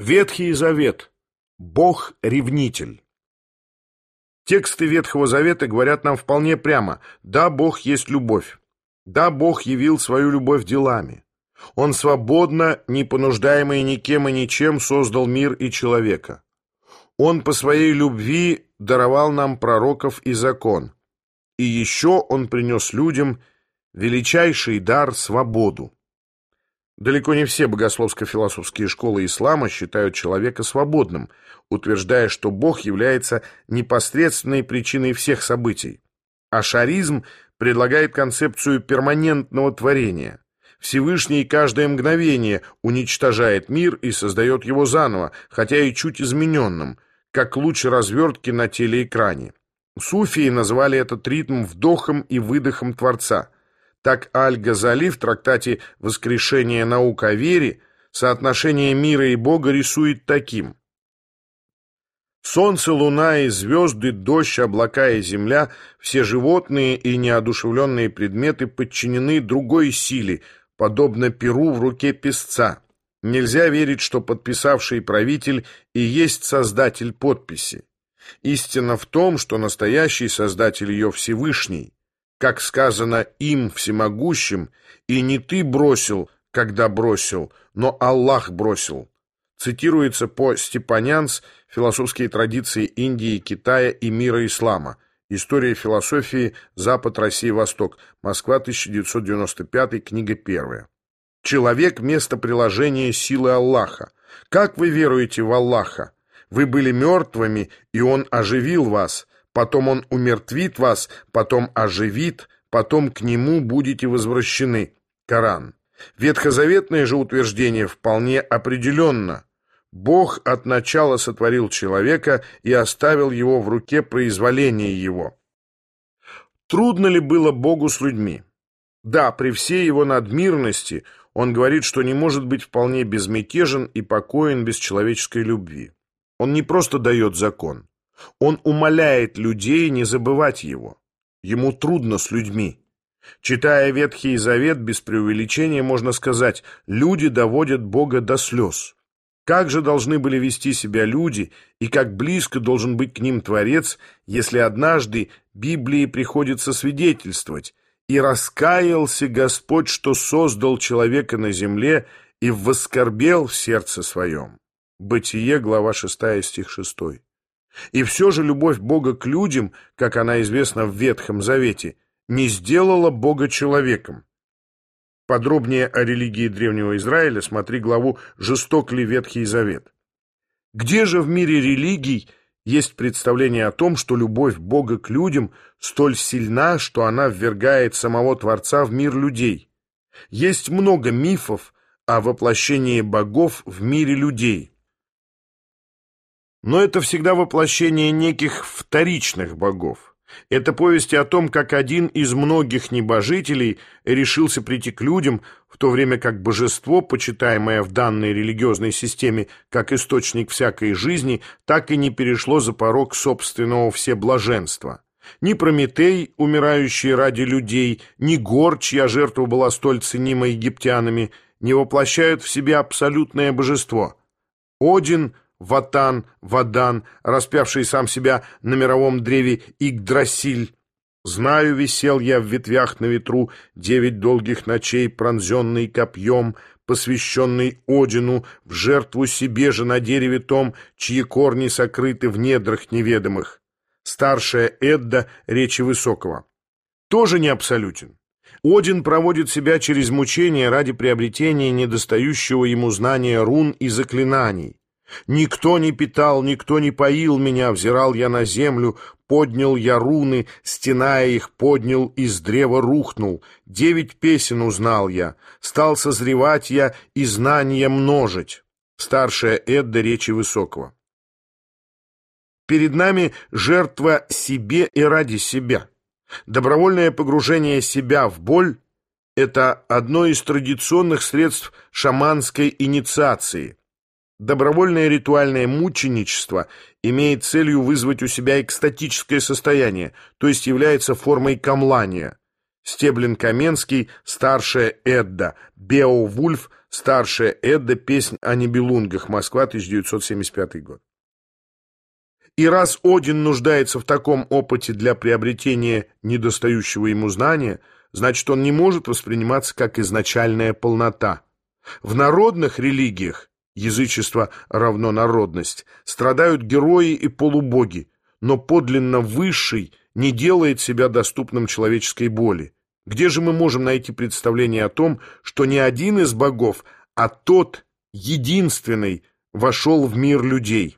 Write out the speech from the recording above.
Ветхий Завет. Бог-ревнитель. Тексты Ветхого Завета говорят нам вполне прямо «Да, Бог есть любовь». Да, Бог явил свою любовь делами. Он свободно, не понуждаемый никем и ничем, создал мир и человека. Он по своей любви даровал нам пророков и закон. И еще Он принес людям величайший дар – свободу. Далеко не все богословско-философские школы ислама считают человека свободным, утверждая, что Бог является непосредственной причиной всех событий. А шаризм предлагает концепцию перманентного творения. Всевышний каждое мгновение уничтожает мир и создает его заново, хотя и чуть измененным, как луч развертки на телеэкране. Суфии назвали этот ритм вдохом и выдохом Творца – так Аль-Газали в трактате «Воскрешение наук о вере» соотношение мира и Бога рисует таким. Солнце, луна и звезды, дождь, облака и земля, все животные и неодушевленные предметы подчинены другой силе, подобно перу в руке песца. Нельзя верить, что подписавший правитель и есть создатель подписи. Истина в том, что настоящий создатель ее Всевышний, как сказано им всемогущим, и не ты бросил, когда бросил, но Аллах бросил. Цитируется по Степанянс «Философские традиции Индии, Китая и мира ислама», История философии «Запад, Россия, Восток», Москва, 1995, книга первая. Человек – место приложения силы Аллаха. Как вы веруете в Аллаха? Вы были мертвыми, и Он оживил вас потом он умертвит вас, потом оживит, потом к нему будете возвращены. Коран. Ветхозаветное же утверждение вполне определенно. Бог от начала сотворил человека и оставил его в руке произволения его. Трудно ли было Богу с людьми? Да, при всей его надмирности он говорит, что не может быть вполне безмятежен и покоен без человеческой любви. Он не просто дает закон. Он умоляет людей не забывать его. Ему трудно с людьми. Читая Ветхий Завет, без преувеличения можно сказать, люди доводят Бога до слез. Как же должны были вести себя люди, и как близко должен быть к ним Творец, если однажды Библии приходится свидетельствовать «И раскаялся Господь, что создал человека на земле, и воскорбел в сердце своем». Бытие, глава 6, стих 6. И все же любовь Бога к людям, как она известна в Ветхом Завете, не сделала Бога человеком. Подробнее о религии Древнего Израиля смотри главу «Жесток ли Ветхий Завет». Где же в мире религий есть представление о том, что любовь Бога к людям столь сильна, что она ввергает самого Творца в мир людей? Есть много мифов о воплощении богов в мире людей. Но это всегда воплощение неких вторичных богов. Это повести о том, как один из многих небожителей решился прийти к людям, в то время как божество, почитаемое в данной религиозной системе как источник всякой жизни, так и не перешло за порог собственного всеблаженства. Ни Прометей, умирающий ради людей, ни Гор, чья жертва была столь ценима египтянами, не воплощают в себе абсолютное божество. Один – Ватан, Вадан, распявший сам себя на мировом древе Игдрасиль. Знаю, висел я в ветвях на ветру девять долгих ночей, пронзенный копьем, посвященный Одину, в жертву себе же на дереве том, чьи корни сокрыты в недрах неведомых. Старшая Эдда речи Высокого. Тоже не абсолютен. Один проводит себя через мучения ради приобретения недостающего ему знания рун и заклинаний. Никто не питал, никто не поил меня, взирал я на землю, поднял я руны, стеная их, поднял, из древа рухнул. Девять песен узнал я, стал созревать я и знания множить. Старшая Эдда речи Высокого. Перед нами жертва себе и ради себя. Добровольное погружение себя в боль – это одно из традиционных средств шаманской инициации. Добровольное ритуальное мученичество имеет целью вызвать у себя экстатическое состояние, то есть является формой камлания. Стеблин Каменский, старшая Эдда, Беовульф, Старшая Эдда, песнь о Нибелунгах, Москва, 1975 год. И раз Один нуждается в таком опыте для приобретения недостающего ему знания, значит, он не может восприниматься как изначальная полнота. В народных религиях, язычество равно народность, страдают герои и полубоги, но подлинно высший не делает себя доступным человеческой боли. Где же мы можем найти представление о том, что не один из богов, а тот, единственный, вошел в мир людей?